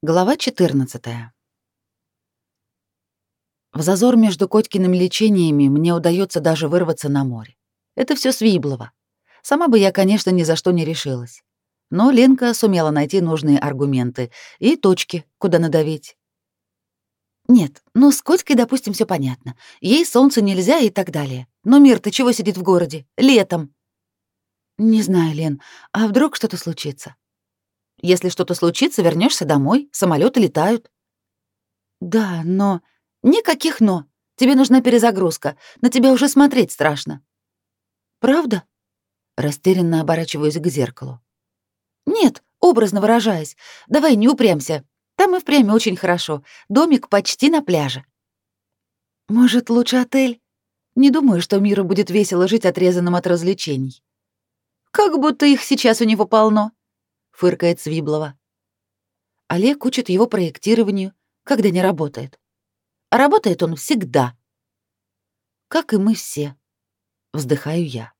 Глава 14. В зазор между Котькиными лечениями мне удается даже вырваться на море. Это все Свиблова. Сама бы я, конечно, ни за что не решилась. Но Ленка сумела найти нужные аргументы и точки, куда надавить. Нет, ну с Котькой, допустим, все понятно. Ей солнце нельзя и так далее. Но мир-то чего сидит в городе? Летом. Не знаю, Лен, а вдруг что-то случится? Если что-то случится, вернешься домой, самолеты летают. Да, но... Никаких «но». Тебе нужна перезагрузка. На тебя уже смотреть страшно. Правда? Растерянно оборачиваюсь к зеркалу. Нет, образно выражаясь. Давай не упрямся. Там и впрямь очень хорошо. Домик почти на пляже. Может, лучше отель? Не думаю, что миру будет весело жить отрезанным от развлечений. Как будто их сейчас у него полно фыркает Свиблова. Олег учит его проектированию, когда не работает. А работает он всегда. Как и мы все. Вздыхаю я.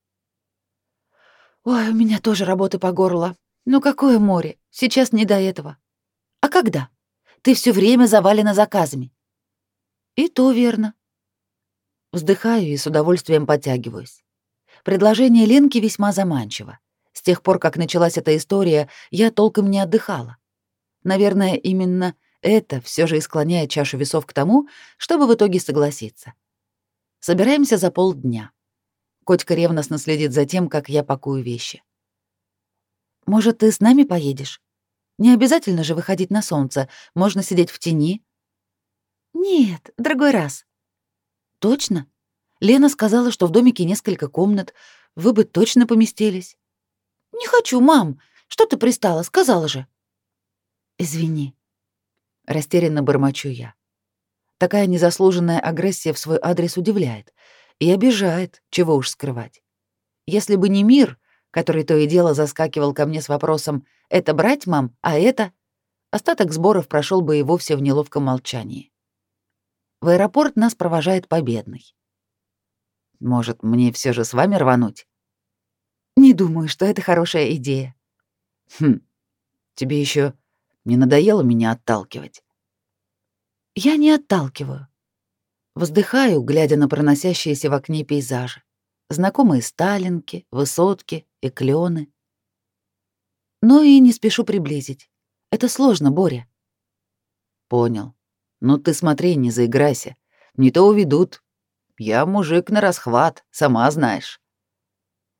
Ой, у меня тоже работы по горло. Ну какое море? Сейчас не до этого. А когда? Ты все время завалена заказами. И то верно. Вздыхаю и с удовольствием подтягиваюсь. Предложение Ленки весьма заманчиво. Тех пор, как началась эта история, я толком не отдыхала. Наверное, именно это все же и склоняет чашу весов к тому, чтобы в итоге согласиться. Собираемся за полдня. Котька ревностно следит за тем, как я пакую вещи. «Может, ты с нами поедешь? Не обязательно же выходить на солнце, можно сидеть в тени». «Нет, другой раз». «Точно? Лена сказала, что в домике несколько комнат, вы бы точно поместились». «Не хочу, мам. Что ты пристала? Сказала же». «Извини». Растерянно бормочу я. Такая незаслуженная агрессия в свой адрес удивляет и обижает, чего уж скрывать. Если бы не мир, который то и дело заскакивал ко мне с вопросом «это брать, мам, а это?», остаток сборов прошел бы и вовсе в неловком молчании. В аэропорт нас провожает победный. «Может, мне все же с вами рвануть?» Не думаю, что это хорошая идея. Хм. Тебе еще не надоело меня отталкивать? Я не отталкиваю. Вздыхаю, глядя на проносящиеся в окне пейзажи. Знакомые сталинки, высотки и клены. Но и не спешу приблизить. Это сложно, Боря. Понял. Ну ты смотри, не заиграйся. Не то уведут. Я мужик на расхват, сама знаешь.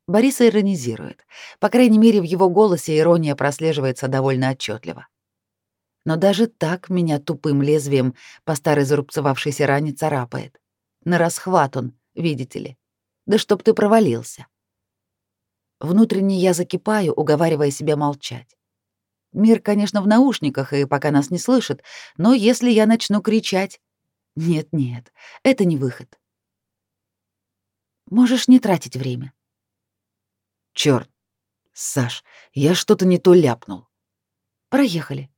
Борис иронизирует. По крайней мере, в его голосе ирония прослеживается довольно отчетливо. Но даже так меня тупым лезвием по старой зарубцевавшейся ране царапает. На расхват он, видите ли. Да чтоб ты провалился. Внутренне я закипаю, уговаривая себя молчать. Мир, конечно, в наушниках и пока нас не слышит, но если я начну кричать... Нет-нет, это не выход. Можешь не тратить время. Черт, Саш, я что-то не то ляпнул. Проехали.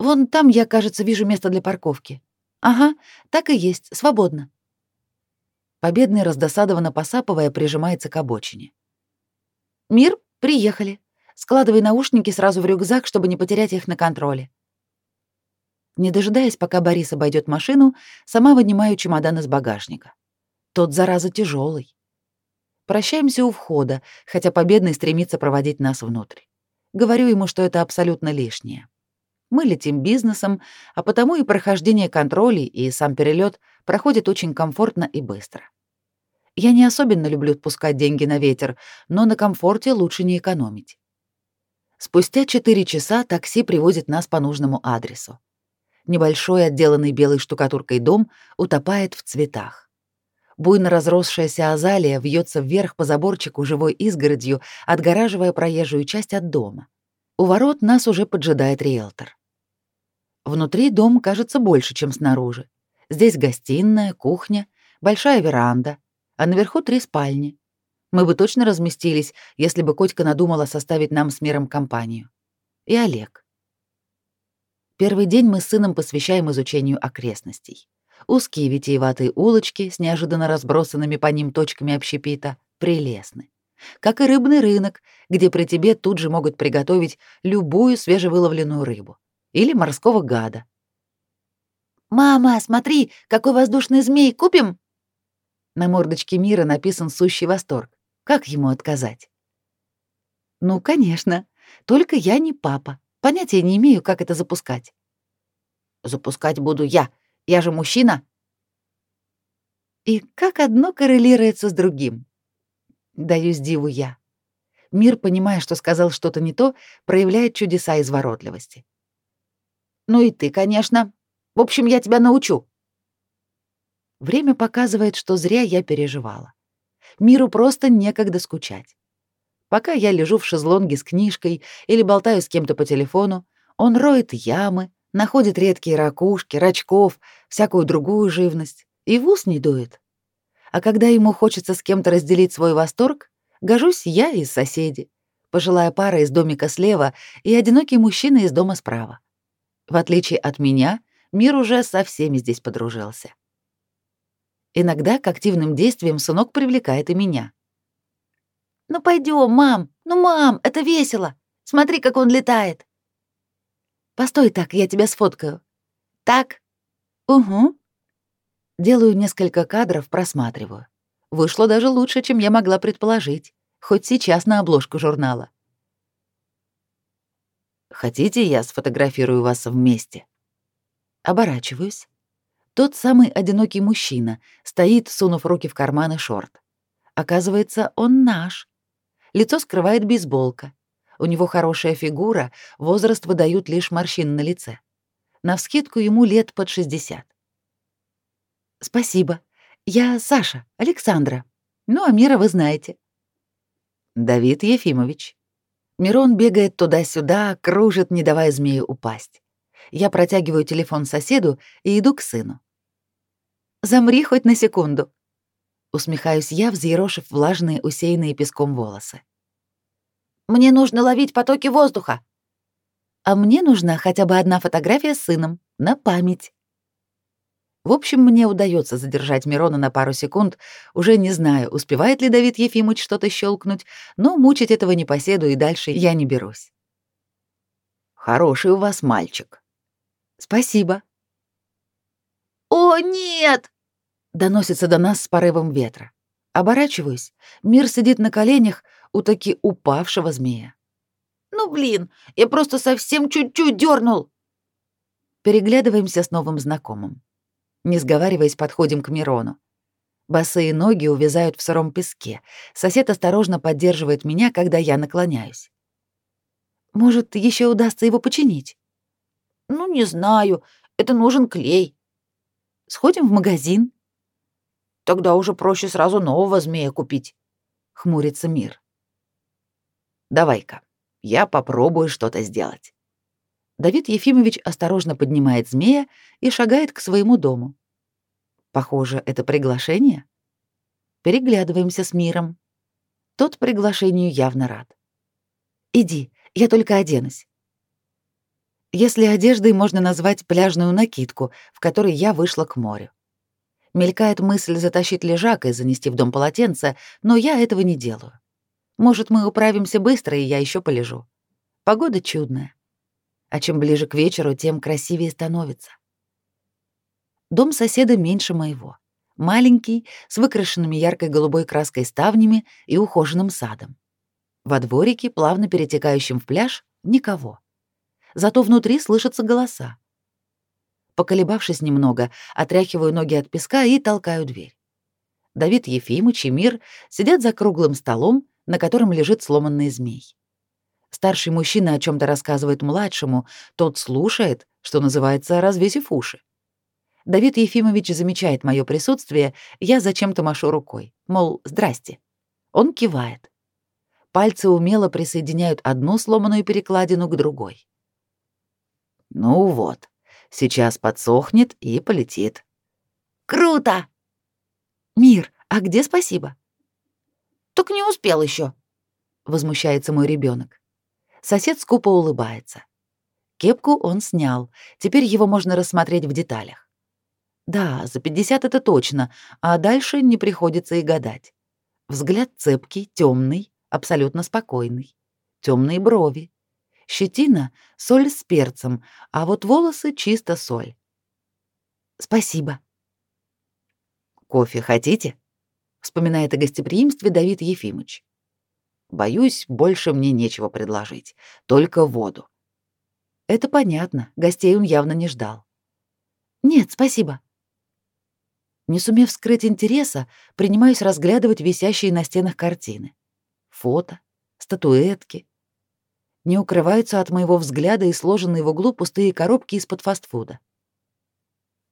Вон там я, кажется, вижу место для парковки. Ага, так и есть, свободно. Победный, раздосадованно посапывая, прижимается к обочине. Мир, приехали. Складывай наушники сразу в рюкзак, чтобы не потерять их на контроле. Не дожидаясь, пока Борис обойдет машину, сама вынимаю чемодан из багажника. Тот, зараза, тяжелый. Прощаемся у входа, хотя победный стремится проводить нас внутрь. Говорю ему, что это абсолютно лишнее. Мы летим бизнесом, а потому и прохождение контролей, и сам перелет проходит очень комфортно и быстро. Я не особенно люблю пускать деньги на ветер, но на комфорте лучше не экономить. Спустя 4 часа такси привозит нас по нужному адресу. Небольшой, отделанный белой штукатуркой дом утопает в цветах. Буйно разросшаяся азалия вьется вверх по заборчику живой изгородью, отгораживая проезжую часть от дома. У ворот нас уже поджидает риэлтор. Внутри дом кажется больше, чем снаружи. Здесь гостиная, кухня, большая веранда, а наверху три спальни. Мы бы точно разместились, если бы Котька надумала составить нам с миром компанию. И Олег. Первый день мы с сыном посвящаем изучению окрестностей. Узкие витиеватые улочки с неожиданно разбросанными по ним точками общепита прелестны. Как и рыбный рынок, где при тебе тут же могут приготовить любую свежевыловленную рыбу. или морского гада. «Мама, смотри, какой воздушный змей, купим?» На мордочке Мира написан сущий восторг. Как ему отказать? Ну, конечно. Только я не папа. Понятия не имею, как это запускать. Запускать буду я. Я же мужчина. И как одно коррелируется с другим. Даюсь диву я. Мир, понимая, что сказал что-то не то, проявляет чудеса изворотливости. Ну и ты, конечно. В общем, я тебя научу. Время показывает, что зря я переживала. Миру просто некогда скучать. Пока я лежу в шезлонге с книжкой или болтаю с кем-то по телефону, он роет ямы, находит редкие ракушки, рачков, всякую другую живность и в ус не дует. А когда ему хочется с кем-то разделить свой восторг, гожусь я из соседи, пожилая пара из домика слева и одинокий мужчина из дома справа. В отличие от меня, мир уже со всеми здесь подружился. Иногда к активным действиям сынок привлекает и меня. «Ну пойдем, мам! Ну, мам, это весело! Смотри, как он летает!» «Постой так, я тебя сфоткаю». «Так?» «Угу». Делаю несколько кадров, просматриваю. Вышло даже лучше, чем я могла предположить, хоть сейчас на обложку журнала. «Хотите, я сфотографирую вас вместе?» Оборачиваюсь. Тот самый одинокий мужчина стоит, сунув руки в карманы шорт. Оказывается, он наш. Лицо скрывает бейсболка. У него хорошая фигура, возраст выдают лишь морщины на лице. Навскидку ему лет под 60. Спасибо. Я Саша, Александра. Ну, а Мира вы знаете. Давид Ефимович. Мирон бегает туда-сюда, кружит, не давая змею упасть. Я протягиваю телефон соседу и иду к сыну. Замри хоть на секунду. Усмехаюсь я, взъерошив влажные, усеянные песком волосы. Мне нужно ловить потоки воздуха. А мне нужна хотя бы одна фотография с сыном, на память. В общем, мне удается задержать Мирона на пару секунд, уже не знаю, успевает ли Давид Ефимович что-то щелкнуть, но мучить этого непоседу и дальше я не берусь. Хороший у вас мальчик. Спасибо. О, нет! доносится до нас с порывом ветра. Оборачиваюсь. Мир сидит на коленях у таки упавшего змея. Ну блин, я просто совсем чуть-чуть дернул. Переглядываемся с новым знакомым. Не сговариваясь, подходим к Мирону. Босые ноги увязают в сыром песке. Сосед осторожно поддерживает меня, когда я наклоняюсь. Может, еще удастся его починить? Ну, не знаю. Это нужен клей. Сходим в магазин. Тогда уже проще сразу нового змея купить. Хмурится мир. Давай-ка, я попробую что-то сделать. Давид Ефимович осторожно поднимает змея и шагает к своему дому. Похоже, это приглашение. Переглядываемся с миром. Тот приглашению явно рад. Иди, я только оденусь. Если одеждой можно назвать пляжную накидку, в которой я вышла к морю. Мелькает мысль затащить лежак и занести в дом полотенце, но я этого не делаю. Может, мы управимся быстро, и я еще полежу. Погода чудная. А чем ближе к вечеру, тем красивее становится. Дом соседа меньше моего. Маленький, с выкрашенными яркой голубой краской ставнями и ухоженным садом. Во дворике, плавно перетекающем в пляж, никого. Зато внутри слышатся голоса. Поколебавшись немного, отряхиваю ноги от песка и толкаю дверь. Давид Ефимович и Мир сидят за круглым столом, на котором лежит сломанный змей. Старший мужчина о чем то рассказывает младшему, тот слушает, что называется, развесив уши. Давид Ефимович замечает мое присутствие, я зачем-то машу рукой, мол, здрасте. Он кивает. Пальцы умело присоединяют одну сломанную перекладину к другой. Ну вот, Сейчас подсохнет и полетит. Круто! Мир, а где спасибо? Так не успел еще. Возмущается мой ребенок. Сосед скупо улыбается. Кепку он снял. Теперь его можно рассмотреть в деталях. Да, за 50 это точно, а дальше не приходится и гадать. Взгляд цепкий, темный, абсолютно спокойный. Темные брови. Щетина — соль с перцем, а вот волосы — чисто соль. Спасибо. Кофе хотите? Вспоминает о гостеприимстве Давид Ефимович. Боюсь, больше мне нечего предложить, только воду. Это понятно, гостей он явно не ждал. Нет, спасибо. Не сумев скрыть интереса, принимаюсь разглядывать висящие на стенах картины. Фото, статуэтки. Не укрываются от моего взгляда и сложенные в углу пустые коробки из-под фастфуда.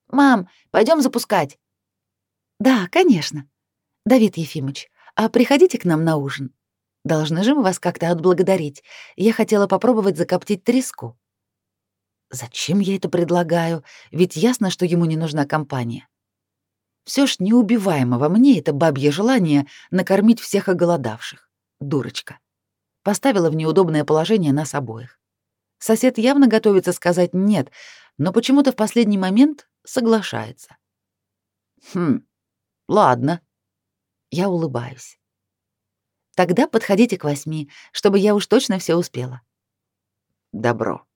«Мам, пойдем запускать!» «Да, конечно. Давид Ефимович, а приходите к нам на ужин. Должны же мы вас как-то отблагодарить. Я хотела попробовать закоптить треску». Зачем я это предлагаю? Ведь ясно, что ему не нужна компания. Все ж неубиваемо во мне это бабье желание накормить всех оголодавших. Дурочка. Поставила в неудобное положение нас обоих. Сосед явно готовится сказать «нет», но почему-то в последний момент соглашается. «Хм, ладно». Я улыбаюсь. «Тогда подходите к восьми, чтобы я уж точно все успела». «Добро.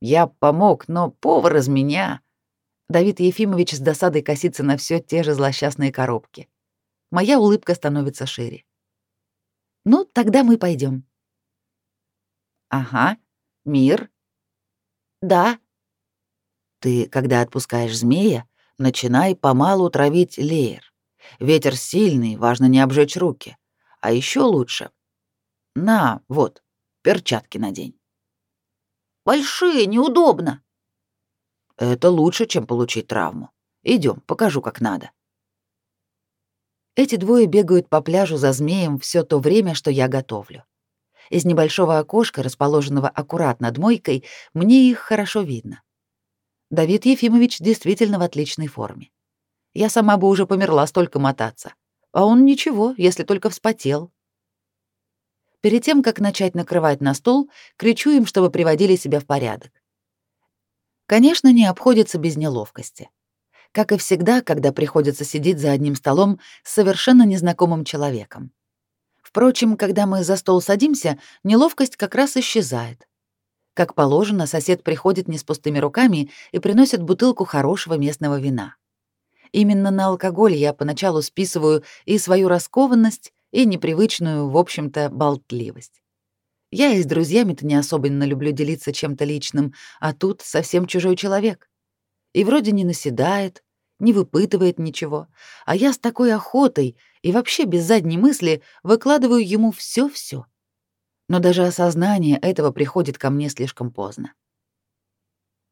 Я помог, но повар из меня...» Давид Ефимович с досадой косится на все те же злосчастные коробки. Моя улыбка становится шире. Ну, тогда мы пойдем. Ага. Мир? Да. Ты, когда отпускаешь змея, начинай помалу травить леер. Ветер сильный, важно не обжечь руки. А еще лучше. На, вот, перчатки надень. Большие, неудобно. Это лучше, чем получить травму. Идем, покажу, как надо. Эти двое бегают по пляжу за змеем все то время, что я готовлю. Из небольшого окошка, расположенного аккурат над мойкой, мне их хорошо видно. Давид Ефимович действительно в отличной форме. Я сама бы уже померла столько мотаться. А он ничего, если только вспотел. Перед тем, как начать накрывать на стол, кричу им, чтобы приводили себя в порядок. Конечно, не обходится без неловкости. Как и всегда, когда приходится сидеть за одним столом с совершенно незнакомым человеком. Впрочем, когда мы за стол садимся, неловкость как раз исчезает. Как положено, сосед приходит не с пустыми руками и приносит бутылку хорошего местного вина. Именно на алкоголь я поначалу списываю и свою раскованность, и непривычную, в общем-то, болтливость. Я и с друзьями-то не особенно люблю делиться чем-то личным, а тут совсем чужой человек. И вроде не наседает, не выпытывает ничего, а я с такой охотой и вообще без задней мысли выкладываю ему все-все. Но даже осознание этого приходит ко мне слишком поздно.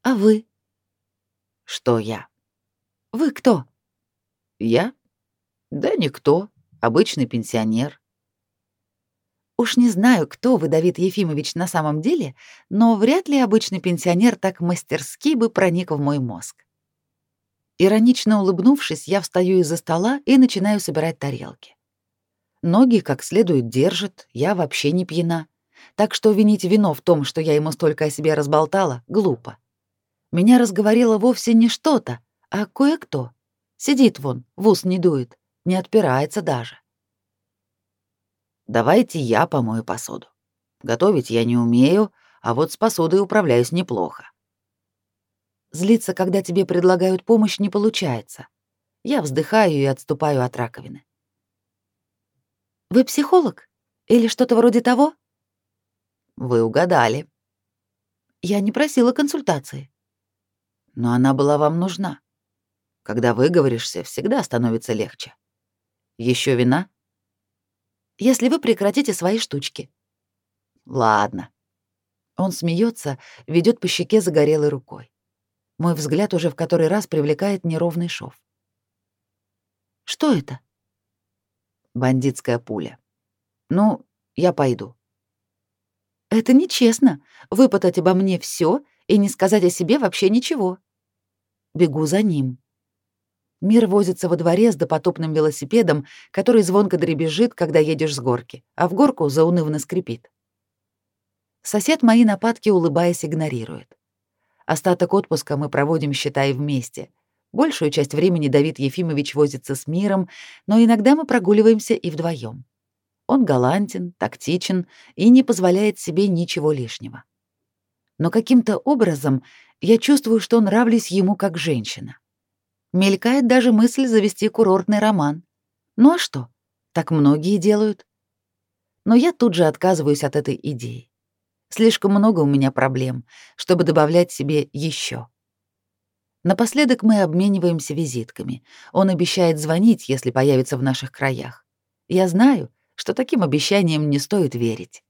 А вы? Что я? Вы кто? Я? Да никто, обычный пенсионер. Уж не знаю, кто вы, Давид Ефимович, на самом деле, но вряд ли обычный пенсионер так мастерски бы проник в мой мозг. Иронично улыбнувшись, я встаю из-за стола и начинаю собирать тарелки. Ноги как следует держат, я вообще не пьяна. Так что винить вино в том, что я ему столько о себе разболтала, глупо. Меня разговорило вовсе не что-то, а кое-кто. Сидит вон, в ус не дует, не отпирается даже. Давайте я помою посуду. Готовить я не умею, а вот с посудой управляюсь неплохо. Злиться, когда тебе предлагают помощь, не получается. Я вздыхаю и отступаю от раковины. Вы психолог? Или что-то вроде того? Вы угадали. Я не просила консультации. Но она была вам нужна. Когда выговоришься, всегда становится легче. Еще вина? если вы прекратите свои штучки. Ладно. Он смеется, ведет по щеке загорелой рукой. Мой взгляд уже в который раз привлекает неровный шов. Что это? Бандитская пуля. Ну, я пойду. Это нечестно выпытать обо мне все и не сказать о себе вообще ничего. Бегу за ним. Мир возится во дворе с допотопным велосипедом, который звонко дребезжит, когда едешь с горки, а в горку заунывно скрипит. Сосед мои нападки, улыбаясь, игнорирует. Остаток отпуска мы проводим, считай, вместе. Большую часть времени Давид Ефимович возится с миром, но иногда мы прогуливаемся и вдвоем. Он галантен, тактичен и не позволяет себе ничего лишнего. но каким-то образом я чувствую, что нравлюсь ему как женщина. Мелькает даже мысль завести курортный роман. Ну а что? Так многие делают. Но я тут же отказываюсь от этой идеи. Слишком много у меня проблем, чтобы добавлять себе еще. Напоследок мы обмениваемся визитками. Он обещает звонить, если появится в наших краях. Я знаю, что таким обещаниям не стоит верить.